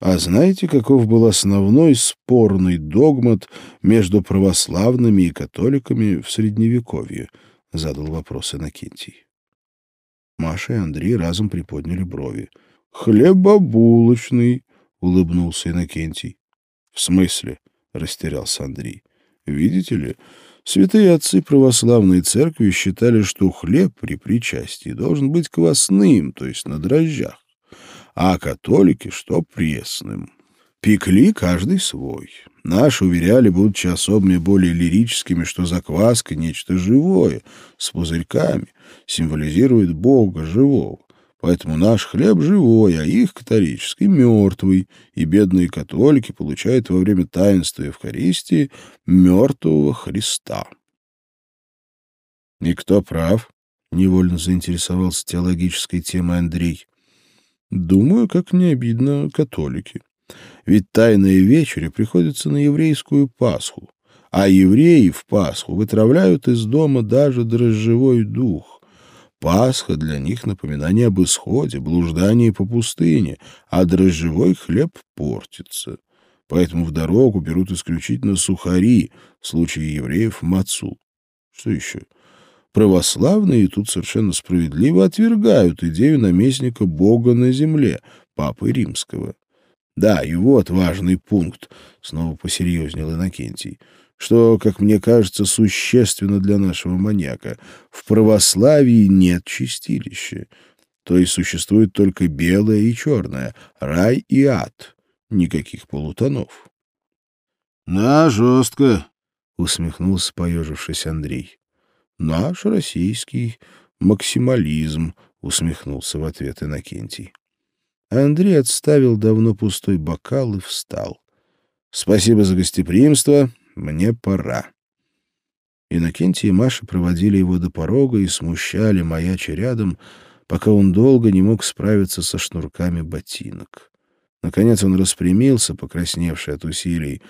А знаете, каков был основной спорный догмат между православными и католиками в Средневековье? Задал вопрос Иннокентий. Маша и Андрей разом приподняли брови. «Хлебобулочный», — улыбнулся Иннокентий. «В смысле?» — растерялся Андрей. «Видите ли, святые отцы православной церкви считали, что хлеб при причастии должен быть квасным, то есть на дрожжах, а католики, что пресным. Пекли каждый свой. Наши уверяли, будучи особыми более лирическими, что закваска — нечто живое, с пузырьками, символизирует Бога живого. Поэтому наш хлеб живой, а их католический мертвый, и бедные католики получают во время таинства Евхаристии мертвого Христа. И кто прав? Невольно заинтересовался теологической темой Андрей. Думаю, как не обидно, католики. Ведь тайная вечеря приходится на еврейскую Пасху, а евреи в Пасху вытравляют из дома даже дрожжевой дух. Пасха для них напоминание об исходе, блуждании по пустыне, а дрожжевой хлеб портится. Поэтому в дорогу берут исключительно сухари, в случае евреев — мацу. Что еще? Православные тут совершенно справедливо отвергают идею наместника Бога на земле, Папы Римского. Да, и вот важный пункт, — снова посерьезнел Иннокентий — что, как мне кажется, существенно для нашего маньяка. В православии нет чистилища. То есть существует только белое и черное, рай и ад. Никаких полутонов. — На, жестко, — усмехнулся поежившись Андрей. — Наш российский максимализм, — усмехнулся в ответ Иннокентий. Андрей отставил давно пустой бокал и встал. — Спасибо за гостеприимство. Мне пора. Иннокентий и Маша проводили его до порога и смущали, маяча рядом, пока он долго не мог справиться со шнурками ботинок. Наконец он распрямился, покрасневший от усилий,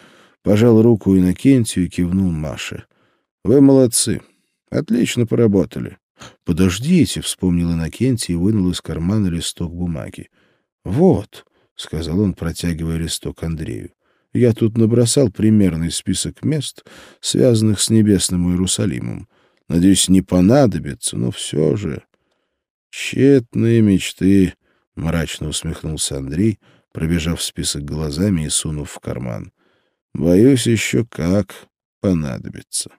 пожал руку Иннокентию и кивнул Маше. — Вы молодцы. Отлично поработали. — Подождите, — вспомнил Иннокентий и вынул из кармана листок бумаги. — Вот, — сказал он, протягивая листок Андрею. Я тут набросал примерный список мест, связанных с небесным Иерусалимом. Надеюсь, не понадобится, но все же... Тщетные мечты, — мрачно усмехнулся Андрей, пробежав список глазами и сунув в карман. Боюсь, еще как понадобится.